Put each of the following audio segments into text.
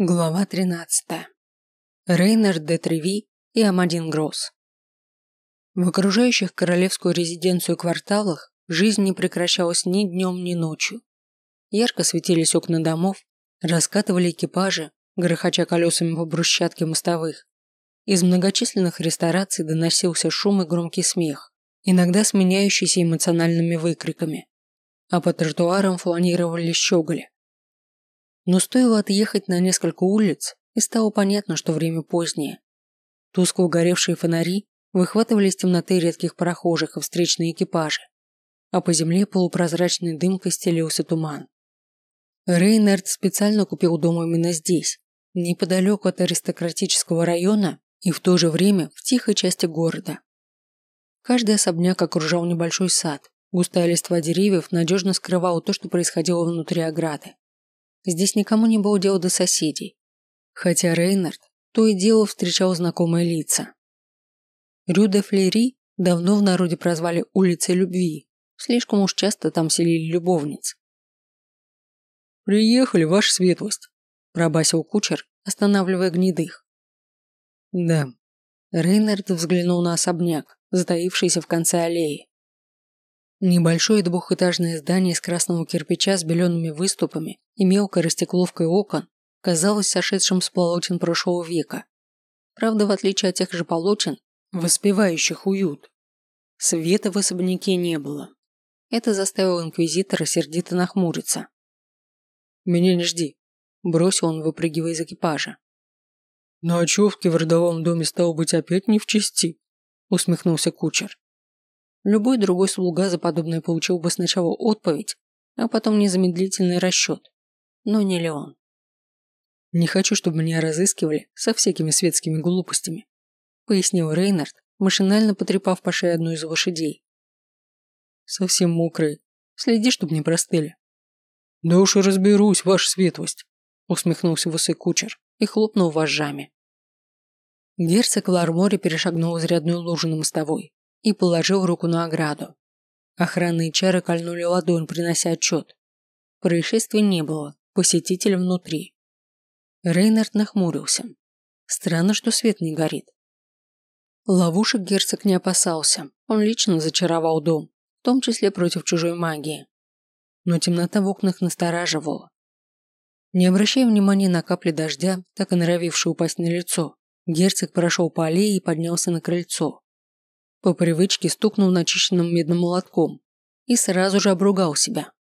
Глава 13. Рейнер де Треви и Амадин Гросс. В окружающих королевскую резиденцию кварталах жизнь не прекращалась ни днем, ни ночью. Ярко светились окна домов, раскатывали экипажи, грохоча колесами по брусчатке мостовых. Из многочисленных рестораций доносился шум и громкий смех, иногда сменяющийся эмоциональными выкриками. А по тротуарам фланировали щеголи, но стоило отъехать на несколько улиц, и стало понятно, что время позднее. Тускло угоревшие фонари выхватывали из темноты редких прохожих и встречные экипажи, а по земле полупрозрачной дымкой стелился туман. Рейнард специально купил дом именно здесь, неподалеку от аристократического района и в то же время в тихой части города. Каждый особняк окружал небольшой сад, густая листва деревьев надежно скрывала то, что происходило внутри ограды. Здесь никому не было дела до соседей. Хотя Рейнард то и дело встречал знакомые лица. Рю де Флери давно в народе прозвали улицей любви. Слишком уж часто там селили любовниц. «Приехали, ваша светлость», – пробасил кучер, останавливая гнедых. «Да». Рейнард взглянул на особняк, затаившийся в конце аллеи. Небольшое двухэтажное здание из красного кирпича с белеными выступами и мелкой растекловкой окон казалось сошедшим с полотен прошлого века. Правда, в отличие от тех же полотен, воспевающих уют, света в особняке не было. Это заставило инквизитора сердито нахмуриться. «Меня не жди», – бросил он, выпрыгивая из экипажа. «Ночевки в родовом доме стало быть опять не в чести», – усмехнулся кучер. Любой другой слуга за подобное получил бы сначала отповедь, а потом незамедлительный расчет. Но не Леон. «Не хочу, чтобы меня разыскивали со всякими светскими глупостями», пояснил Рейнард, машинально потрепав по шее одну из лошадей. «Совсем мокрые. Следи, чтобы не простыли». «Да уж и разберусь, ваша светлость», усмехнулся высокий кучер и хлопнул вожжами. Герцог Лармори перешагнул изрядную лужу на мостовой и положил руку на ограду. Охранные чары кольнули ладонь, принося отчет. Происшествия не было, посетитель внутри. Рейнард нахмурился. Странно, что свет не горит. Ловушек герцог не опасался, он лично зачаровал дом, в том числе против чужой магии. Но темнота в окнах настораживала. Не обращая внимания на капли дождя, так и норовившие упасть на лицо, герцог прошел по аллее и поднялся на крыльцо. По привычке стукнул начищенным медным молотком и сразу же обругал себя.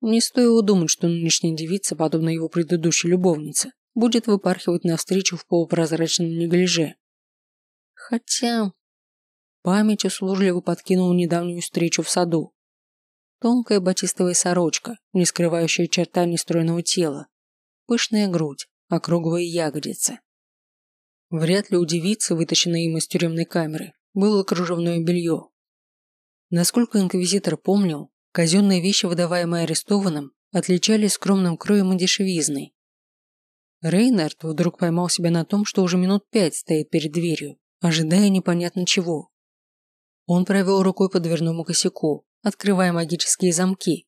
Не стоило думать, что нынешняя девица, подобно его предыдущей любовнице, будет выпархивать навстречу в полупрозрачном неглиже. Хотя... Память услужливо подкинула недавнюю встречу в саду. Тонкая батистовая сорочка, не скрывающая черта нестройного тела. Пышная грудь, округлые ягодицы. Вряд ли у девицы, вытащенной им из тюремной камеры, было кружевное белье. Насколько инквизитор помнил, казенные вещи, выдаваемые арестованным, отличались скромным кроем и дешевизной. Рейнард вдруг поймал себя на том, что уже минут пять стоит перед дверью, ожидая непонятно чего. Он провел рукой по дверному косяку, открывая магические замки,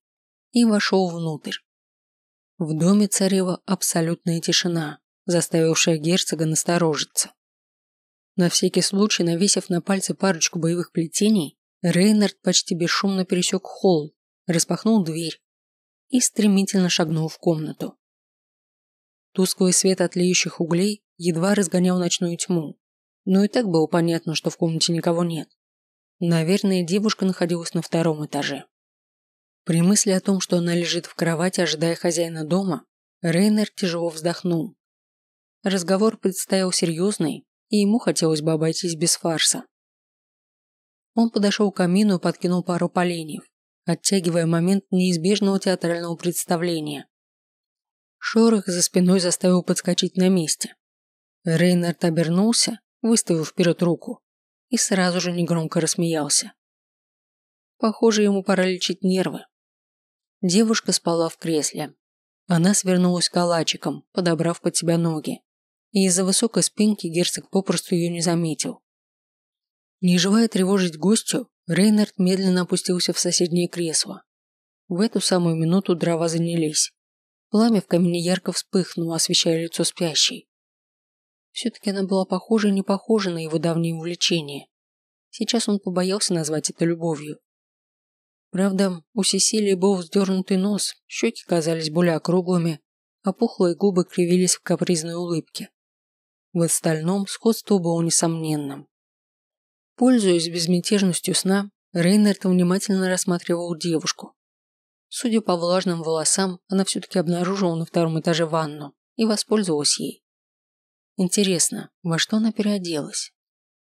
и вошел внутрь. В доме царила абсолютная тишина, заставившая герцога насторожиться. На всякий случай, навесив на пальцы парочку боевых плетений, Рейнард почти бесшумно пересек холл, распахнул дверь и стремительно шагнул в комнату. Тусклый свет от леющих углей едва разгонял ночную тьму, но и так было понятно, что в комнате никого нет. Наверное, девушка находилась на втором этаже. При мысли о том, что она лежит в кровати, ожидая хозяина дома, Рейнер тяжело вздохнул. Разговор предстоял серьезный и ему хотелось бы обойтись без фарса. Он подошел к камину и подкинул пару поленьев, оттягивая момент неизбежного театрального представления. Шорох за спиной заставил подскочить на месте. Рейнард обернулся, выставив вперед руку, и сразу же негромко рассмеялся. Похоже, ему пора лечить нервы. Девушка спала в кресле. Она свернулась калачиком, подобрав под себя ноги и из-за высокой спинки герцог попросту ее не заметил. Не желая тревожить гостю, Рейнард медленно опустился в соседнее кресло. В эту самую минуту дрова занялись. Пламя в камине ярко вспыхнуло, освещая лицо спящей. Все-таки она была похожа и не похожа на его давние увлечения. Сейчас он побоялся назвать это любовью. Правда, у Сесилии был вздернутый нос, щеки казались более округлыми, а пухлые губы кривились в капризной улыбке. В остальном сходство было несомненным. Пользуясь безмятежностью сна, Рейнард внимательно рассматривал девушку. Судя по влажным волосам, она все-таки обнаружила на втором этаже ванну и воспользовалась ей. Интересно, во что она переоделась?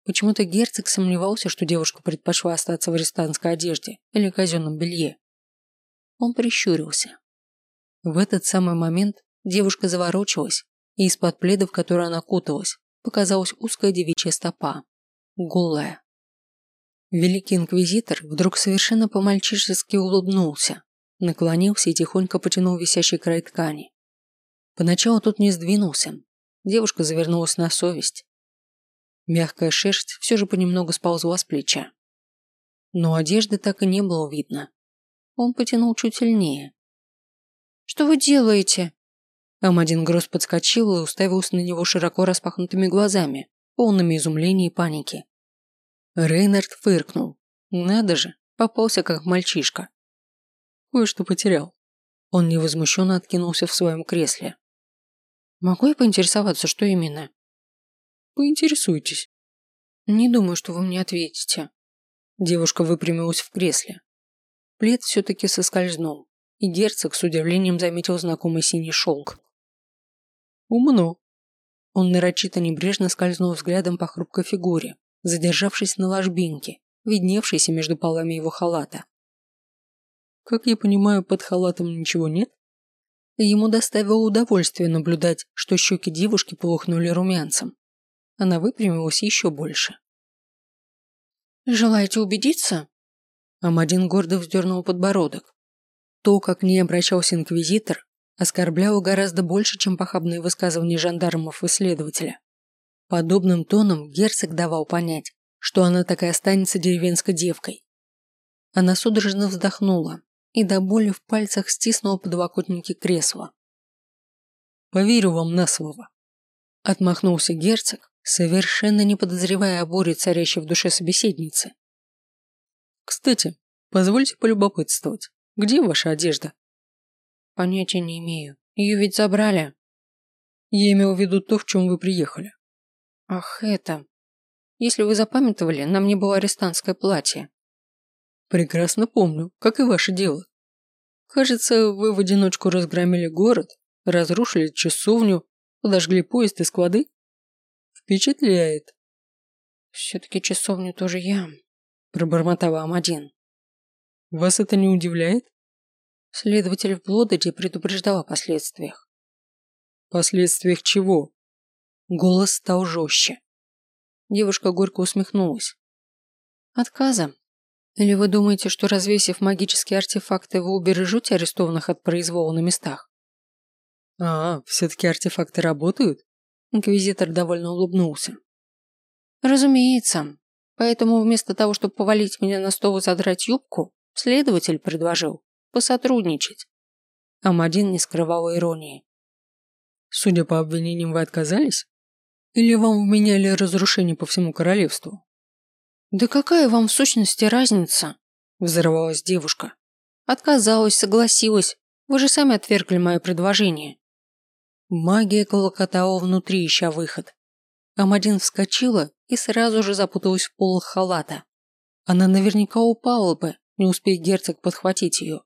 Почему-то герцог сомневался, что девушка предпочла остаться в арестантской одежде или казенном белье. Он прищурился. В этот самый момент девушка заворочилась, и из-под пледа, в который она куталась, показалась узкая девичья стопа. Голая. Великий инквизитор вдруг совершенно по-мальчишески улыбнулся, наклонился и тихонько потянул висящий край ткани. Поначалу тут не сдвинулся. Девушка завернулась на совесть. Мягкая шерсть все же понемногу сползла с плеча. Но одежды так и не было видно. Он потянул чуть сильнее. «Что вы делаете?» Амадин Гросс подскочил и уставился на него широко распахнутыми глазами, полными изумления и паники. Рейнард фыркнул. Надо же, попался как мальчишка. Кое-что потерял. Он невозмущенно откинулся в своем кресле. «Могу я поинтересоваться, что именно?» «Поинтересуйтесь». «Не думаю, что вы мне ответите». Девушка выпрямилась в кресле. Плед все-таки соскользнул, и герцог с удивлением заметил знакомый синий шелк. «Умно». Он нарочито небрежно скользнул взглядом по хрупкой фигуре, задержавшись на ложбинке, видневшейся между полами его халата. Как я понимаю, под халатом ничего нет? Ему доставило удовольствие наблюдать, что щеки девушки полухнули румянцем. Она выпрямилась еще больше. «Желаете убедиться?» Амадин гордо вздернул подбородок. То, как не обращался инквизитор, оскорбляло гораздо больше, чем похабные высказывания жандармов и следователя. Подобным тоном герцог давал понять, что она так и останется деревенской девкой. Она судорожно вздохнула, и до боли в пальцах стиснула подлокотники кресла. «Поверю вам на слово», – отмахнулся герцог, совершенно не подозревая о боре, царящей в душе собеседницы. «Кстати, позвольте полюбопытствовать, где ваша одежда?» «Понятия не имею. Ее ведь забрали». «Я имел в виду то, в чем вы приехали». «Ах, это...» Если вы запамятовали, на мне было арестантское платье. Прекрасно помню, как и ваше дело. Кажется, вы в одиночку разгромили город, разрушили часовню, подожгли поезд и склады. Впечатляет. Все-таки часовню тоже я, пробормотала Амадин. Вас это не удивляет? Следователь в Блодоте предупреждал о последствиях. Последствиях чего? Голос стал жестче. Девушка горько усмехнулась. Отказа. Или вы думаете, что развесив магические артефакты, вы убережете арестованных от произвола на местах? А, все-таки артефакты работают? Инквизитор довольно улыбнулся. Разумеется. Поэтому вместо того, чтобы повалить меня на стол и задрать юбку, следователь предложил посотрудничать. Амадин не скрывал иронии. Судя по обвинениям, вы отказались? Или вам вменяли разрушение по всему королевству? «Да какая вам в сущности разница?» – взорвалась девушка. «Отказалась, согласилась. Вы же сами отвергли мое предложение». Магия колокотала внутри, ища выход. Амадин вскочила и сразу же запуталась в полах халата. Она наверняка упала бы, не успея герцог подхватить ее.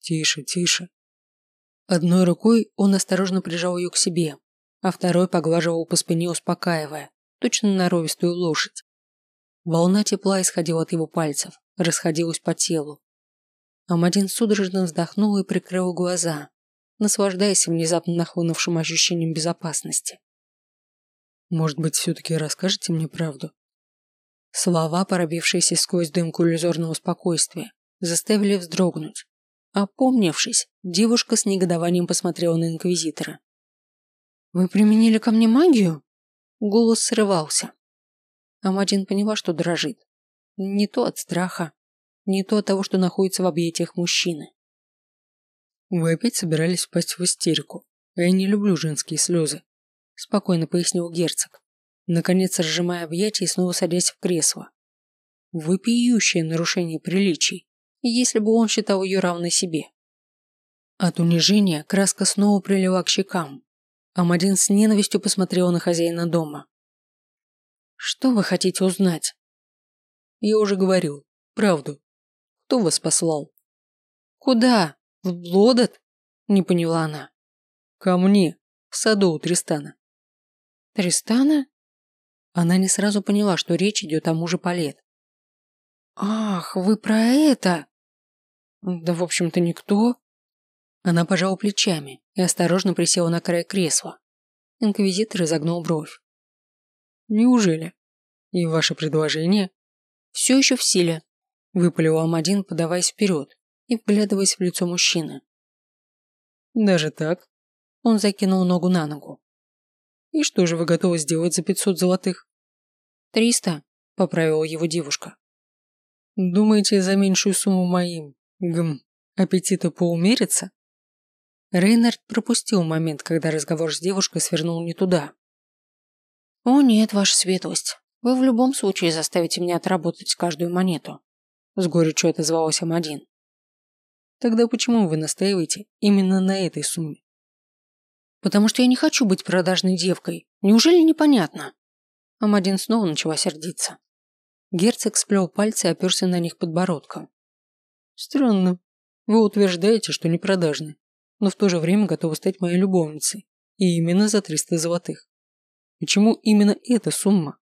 «Тише, тише». Одной рукой он осторожно прижал ее к себе, а второй поглаживал по спине, успокаивая, точно норовистую лошадь. Волна тепла исходила от его пальцев, расходилась по телу. Амадин судорожно вздохнул и прикрыл глаза, наслаждаясь внезапно нахлынувшим ощущением безопасности. «Может быть, все-таки расскажете мне правду?» Слова, пробившиеся сквозь дымку иллюзорного спокойствия, заставили вздрогнуть. Опомнившись, девушка с негодованием посмотрела на Инквизитора. «Вы применили ко мне магию?» Голос срывался. Амадин поняла, что дрожит. Не то от страха, не то от того, что находится в объятиях мужчины. Вы опять собирались впасть в истерику, я не люблю женские слезы, спокойно пояснил герцог, наконец разжимая объятия и снова садясь в кресло. Вопиющее нарушение приличий, если бы он считал ее равной себе. От унижения краска снова прилила к щекам. Амадин с ненавистью посмотрел на хозяина дома. «Что вы хотите узнать?» «Я уже говорил. Правду. Кто вас послал?» «Куда? В Блодот?» Не поняла она. «Ко мне. В саду у Тристана». «Тристана?» Она не сразу поняла, что речь идет о муже Палет. «Ах, вы про это?» «Да, в общем-то, никто». Она пожала плечами и осторожно присела на край кресла. Инквизитор изогнул бровь. «Неужели? И ваше предложение?» «Все еще в силе», – выпалил Амадин, подаваясь вперед и вглядываясь в лицо мужчины. «Даже так?» Он закинул ногу на ногу. «И что же вы готовы сделать за пятьсот золотых?» «Триста», – поправила его девушка. «Думаете, за меньшую сумму моим, гм, аппетита поумерится?» Рейнард пропустил момент, когда разговор с девушкой свернул не туда. «О нет, ваша светлость, вы в любом случае заставите меня отработать каждую монету», с горечью отозвался Амадин. «Тогда почему вы настаиваете именно на этой сумме?» «Потому что я не хочу быть продажной девкой. Неужели непонятно?» Амадин снова начала сердиться. Герцог сплел пальцы и оперся на них подбородком. «Странно. Вы утверждаете, что не продажны, но в то же время готовы стать моей любовницей. И именно за 300 золотых. Почему именно эта сумма?»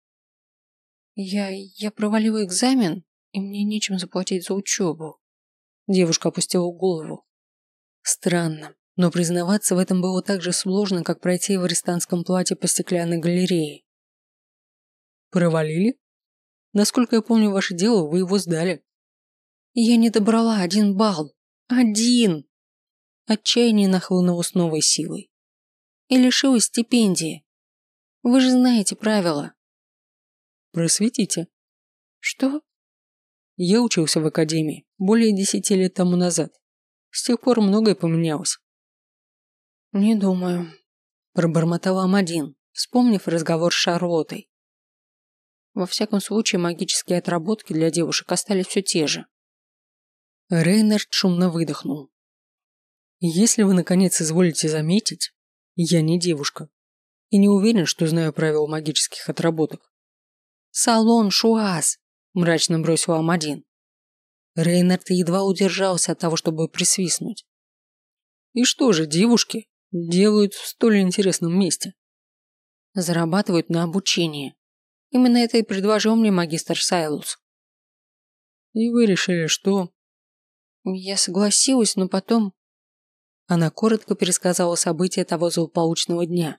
«Я... я провалила экзамен, и мне нечем заплатить за учебу». Девушка опустила голову. Странно, но признаваться в этом было так же сложно, как пройти в арестанском платье по стеклянной галерее. Провалили? Насколько я помню ваше дело, вы его сдали. Я не добрала один балл. Один. Отчаяние нахлынуло с новой силой. И лишилась стипендии. Вы же знаете правила. Просветите. Что? Я учился в академии более десяти лет тому назад. С тех пор многое поменялось. Не думаю. Пробормотала Амадин, вспомнив разговор с Шарлоттой. Во всяком случае, магические отработки для девушек остались все те же. Рейнард шумно выдохнул. Если вы наконец изволите заметить, я не девушка. И не уверен, что знаю правила магических отработок. Салон Шуаз, мрачно бросил Амадин. Рейнард едва удержался от того, чтобы присвистнуть. И что же девушки делают в столь интересном месте? Зарабатывают на обучение. Именно это и предложил мне магистр Сайлус. И вы решили, что... Я согласилась, но потом... Она коротко пересказала события того злополучного дня.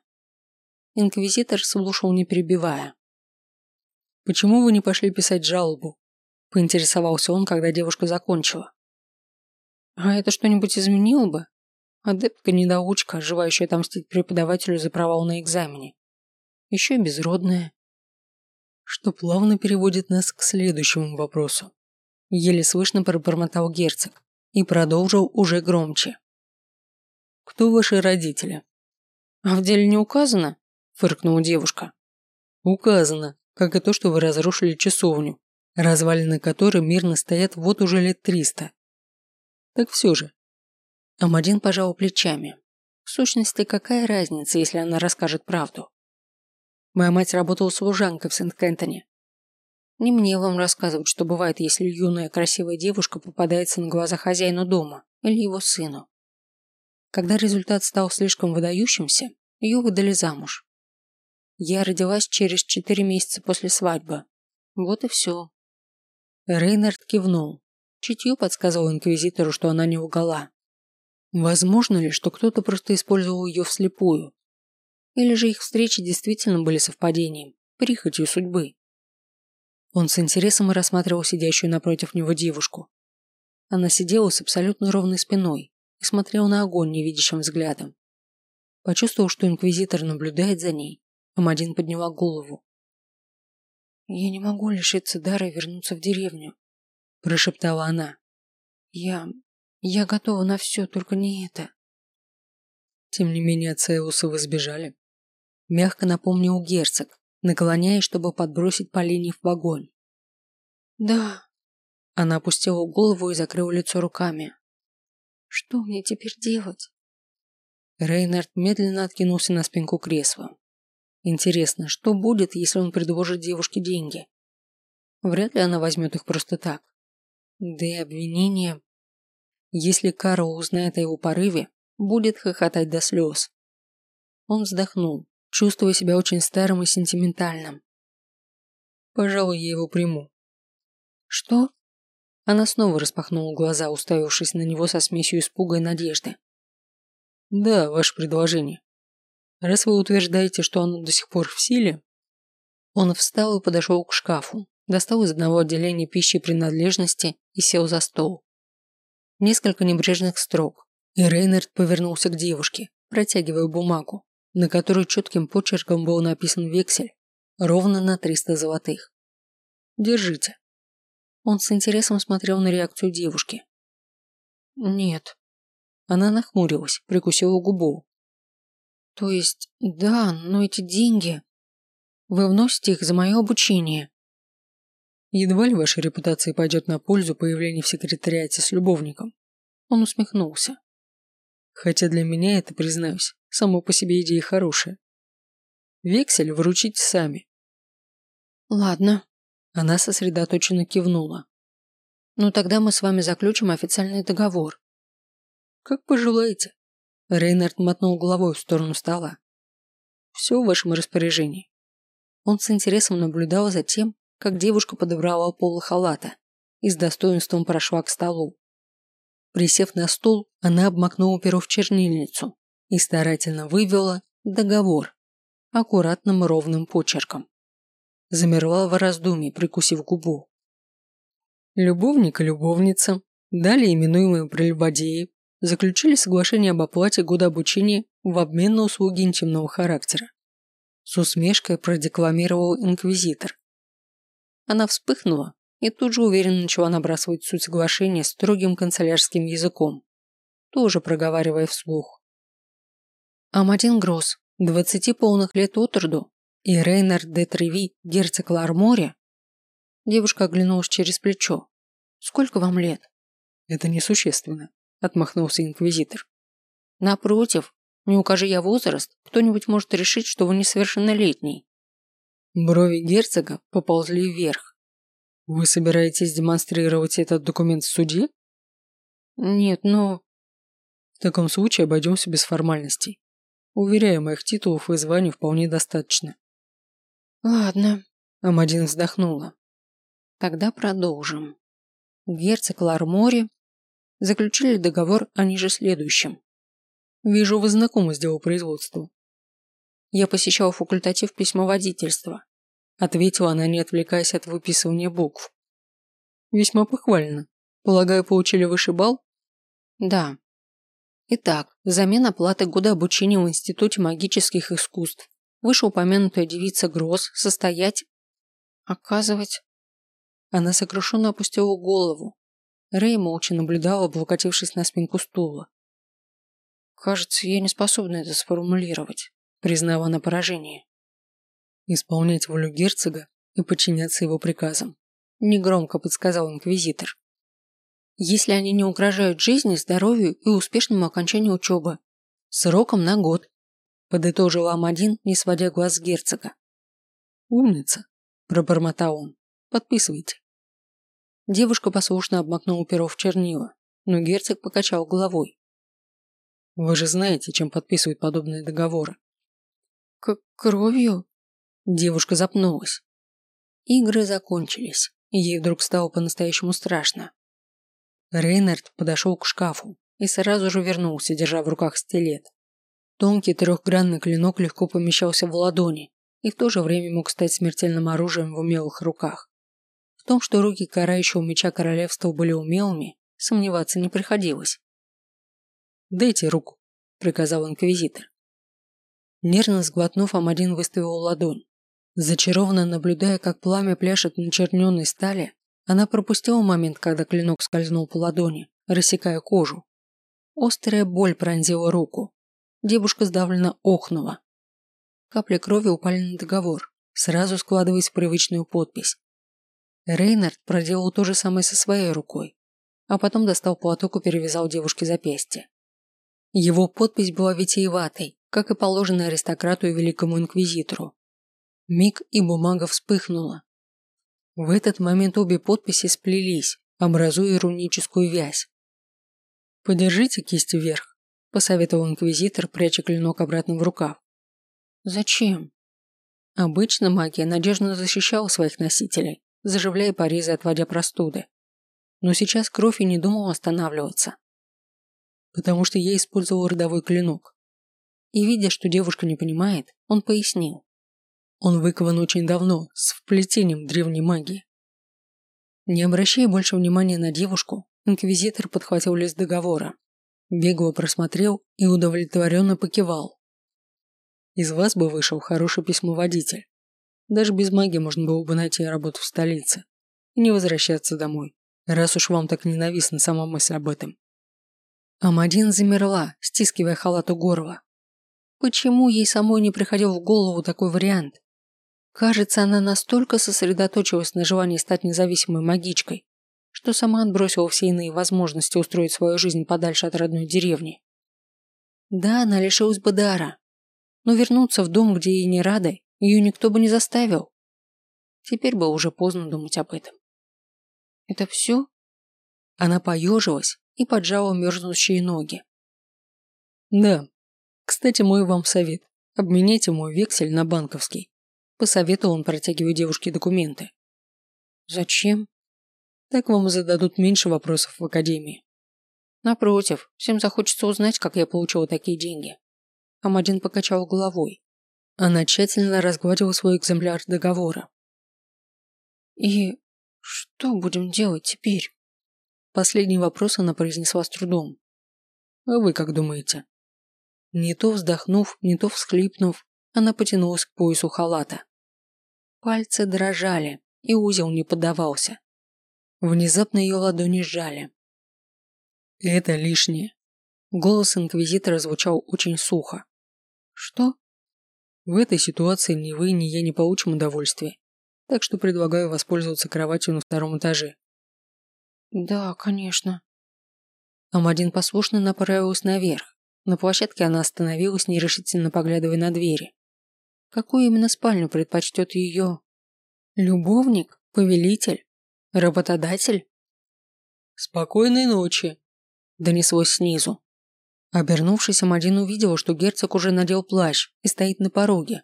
Инквизитор слушал, не перебивая. «Почему вы не пошли писать жалобу?» – поинтересовался он, когда девушка закончила. «А это что-нибудь изменило бы? Адептка-недоучка, желающая отомстить преподавателю за провал на экзамене. Еще и безродная что плавно переводит нас к следующему вопросу. Еле слышно пробормотал герцог и продолжил уже громче. «Кто ваши родители?» «А в деле не указано?» – фыркнула девушка. «Указано, как и то, что вы разрушили часовню, развалины которой мирно стоят вот уже лет триста. Так все же». Амадин пожал плечами. В сущности, какая разница, если она расскажет правду? Моя мать работала служанкой в Сент-Кентоне. Не мне вам рассказывать, что бывает, если юная красивая девушка попадается на глаза хозяину дома или его сыну. Когда результат стал слишком выдающимся, ее выдали замуж. Я родилась через четыре месяца после свадьбы. Вот и все. Рейнард кивнул. Чутье подсказывал инквизитору, что она не лгала. Возможно ли, что кто-то просто использовал ее вслепую, или же их встречи действительно были совпадением, прихотью судьбы? Он с интересом рассматривал сидящую напротив него девушку. Она сидела с абсолютно ровной спиной и смотрела на огонь невидящим взглядом. Почувствовав, что инквизитор наблюдает за ней, Амадин подняла голову. «Я не могу лишиться дара и вернуться в деревню», – прошептала она. «Я... Я готова на все, только не это. Тем не менее, от Сеуса вы. Мягко напомнил герцог, наклоняясь, чтобы подбросить Полине в огонь. Да. Она опустила голову и закрыла лицо руками. Что мне теперь делать? Рейнард медленно откинулся на спинку кресла. Интересно, что будет, если он предложит девушке деньги? Вряд ли она возьмет их просто так. Да и обвинение... Если Карл узнает о его порыве, будет хохотать до слез. Он вздохнул, чувствуя себя очень старым и сентиментальным. Пожалуй, я его приму. Что? Она снова распахнула глаза, уставившись на него со смесью испуга и надежды. Да, ваше предложение. Раз вы утверждаете, что оно до сих пор в силе... Он встал и подошел к шкафу, достал из одного отделения пищи и принадлежности и сел за стол. Несколько небрежных строк, и Рейнард повернулся к девушке, протягивая бумагу, на которой четким почерком был написан вексель, ровно на 300 золотых. Держите. Он с интересом смотрел на реакцию девушки. Нет. Она нахмурилась, прикусила губу. То есть, да, но эти деньги... Вы вносите их за мое обучение. Едва ли ваша репутация пойдет на пользу появления в секретариате с любовником. Он усмехнулся. Хотя для меня это, признаюсь, само по себе идея хорошая. Вексель вручить сами. Ладно. Она сосредоточенно кивнула. Ну тогда мы с вами заключим официальный договор. Как пожелаете. Рейнард мотнул головой в сторону стола. Все в вашем распоряжении. Он с интересом наблюдал за тем, как девушка подобрала полы халата и с достоинством прошла к столу. Присев на стул, она обмакнула перо в чернильницу и старательно вывела договор аккуратным ровным почерком. Замерла в раздумье, прикусив губу. Любовник и любовница, далее именуемые прелюбодеи, заключили соглашение об оплате года обучения в обмен на услуги интимного характера. С усмешкой продекламировал инквизитор. Она вспыхнула и тут же уверенно начала набрасывать суть соглашения строгим канцелярским языком, тоже проговаривая вслух. Амадин Гросс, двадцати полных лет от роду, и Рейнар де Треви, герцог Ларморе? Девушка оглянулась через плечо. Сколько вам лет? Это несущественно, отмахнулся инквизитор. Напротив, не укажи я возраст, кто-нибудь может решить, что вы несовершеннолетний. Брови герцога поползли вверх. Вы собираетесь демонстрировать этот документ в суде? Нет, но... В таком случае обойдемся без формальностей. Уверяю, моих титулов и званий вполне достаточно. Ладно. Амадин вздохнула. Тогда продолжим. Герцог Лармори заключили договор о ниже следующем. Вижу, вы знакомы с делопроизводством. Я посещал факультатив письмоводительства. Ответила она, не отвлекаясь от выписывания букв. Весьма похвально. Полагаю, получили высший балл? Да. Итак, взамен оплаты года обучения в Институте магических искусств вышеупомянутая девица Гроз состоять... Оказывать... Она сокрушенно опустила голову. Рэй молча наблюдала, облокотившись на спинку стула. «Кажется, я не способна это сформулировать», признала она поражение исполнять волю герцога и подчиняться его приказам. Негромко подсказал инквизитор. Если они не угрожают жизни, здоровью и успешному окончанию учебы. Сроком на год. Подытожил Амадин, не сводя глаз с герцога. Умница, пробормотал он. Подписывайте. Девушка послушно обмакнула перо в чернила, но герцог покачал головой. Вы же знаете, чем подписывают подобные договоры. К кровью? Девушка запнулась. Игры закончились, и ей вдруг стало по-настоящему страшно. Рейнард подошел к шкафу и сразу же вернулся, держа в руках стилет. Тонкий трехгранный клинок легко помещался в ладони и в то же время мог стать смертельным оружием в умелых руках. В том, что руки карающего меча королевства были умелыми, сомневаться не приходилось. «Дайте руку», – приказал инквизитор. Нервно сглотнув, Амадин выставил ладонь. Зачарованно наблюдая, как пламя пляшет на черненной стали, она пропустила момент, когда клинок скользнул по ладони, рассекая кожу. Острая боль пронзила руку. Девушка сдавленно охнула. Капли крови упали на договор, сразу складываясь в привычную подпись. Рейнард проделал то же самое со своей рукой, а потом достал платок и перевязал девушке запястье. Его подпись была витиеватой, как и положено аристократу и великому инквизитору. Миг и бумага вспыхнула. В этот момент обе подписи сплелись, образуя руническую вязь. «Подержите кисть вверх», – посоветовал инквизитор, пряча клинок обратно в рукав. «Зачем?» Обычно магия надежно защищала своих носителей, заживляя порезы, отводя простуды. Но сейчас кровь и не думал останавливаться. Потому что я использовал родовой клинок. И видя, что девушка не понимает, он пояснил. Он выкован очень давно, с вплетением древней магии. Не обращая больше внимания на девушку, инквизитор подхватил лист договора, бегло просмотрел и удовлетворенно покивал. Из вас бы вышел хороший письмоводитель. Даже без магии можно было бы найти работу в столице и не возвращаться домой, раз уж вам так ненавистна сама мысль об этом. Амадин замерла, стискивая халат у горла. Почему ей самой не приходил в голову такой вариант? Кажется, она настолько сосредоточилась на желании стать независимой магичкой, что сама отбросила все иные возможности устроить свою жизнь подальше от родной деревни. Да, она лишилась бы дара, но вернуться в дом, где ей не рады, ее никто бы не заставил. Теперь было уже поздно думать об этом. Это все? Она поежилась и поджала мерзнущие ноги. Да. Кстати, мой вам совет. Обменяйте мой вексель на банковский. Посоветовал он, протягивая девушке документы. Зачем? Так вам зададут меньше вопросов в академии. Напротив, всем захочется узнать, как я получила такие деньги. Амадин покачал головой. Она тщательно разгладила свой экземпляр договора. «И что будем делать теперь?» Последний вопрос она произнесла с трудом. «А вы как думаете?» Не то вздохнув, не то всхлипнув, она потянулась к поясу халата. Пальцы дрожали, и узел не поддавался. Внезапно ее ладони сжали. «Это лишнее». Голос инквизитора звучал очень сухо. «Что?» В этой ситуации ни вы, ни я не получим удовольствия, так что предлагаю воспользоваться кроватью на втором этаже. Да, конечно. Амадин послушно направилась наверх. На площадке она остановилась, нерешительно поглядывая на двери. Какую именно спальню предпочтет ее? Любовник? Повелитель? Работодатель? Спокойной ночи, донеслось снизу. Обернувшись, Амадин увидел, что герцог уже надел плащ и стоит на пороге.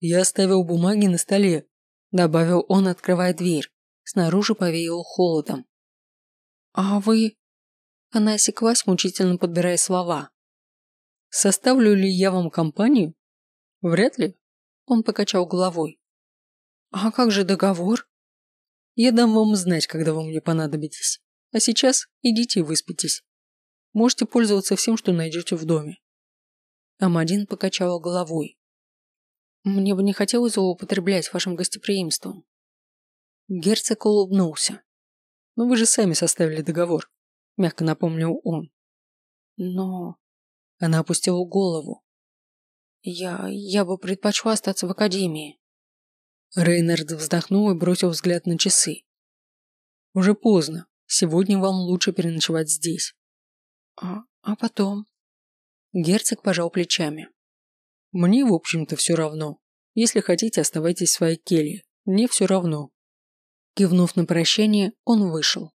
«Я оставил бумаги на столе», – добавил он, открывая дверь. Снаружи повеял холодом. «А вы...» Она осеклась, мучительно подбирая слова. «Составлю ли я вам компанию?» «Вряд ли», – он покачал головой. «А как же договор?» «Я дам вам знать, когда вы мне понадобитесь. А сейчас идите и выспитесь». Можете пользоваться всем, что найдете в доме. Амадин покачала головой. Мне бы не хотелось злоупотреблять вашим гостеприимством. Герцог улыбнулся. Но вы же сами составили договор, мягко напомнил он. Но... Она опустила голову. Я... я бы предпочла остаться в академии. Рейнард вздохнул и бросил взгляд на часы. Уже поздно. Сегодня вам лучше переночевать здесь. А, а потом? Герцог пожал плечами. Мне, в общем-то, все равно. Если хотите, оставайтесь в своей келье. Мне все равно. Кивнув на прощание, он вышел.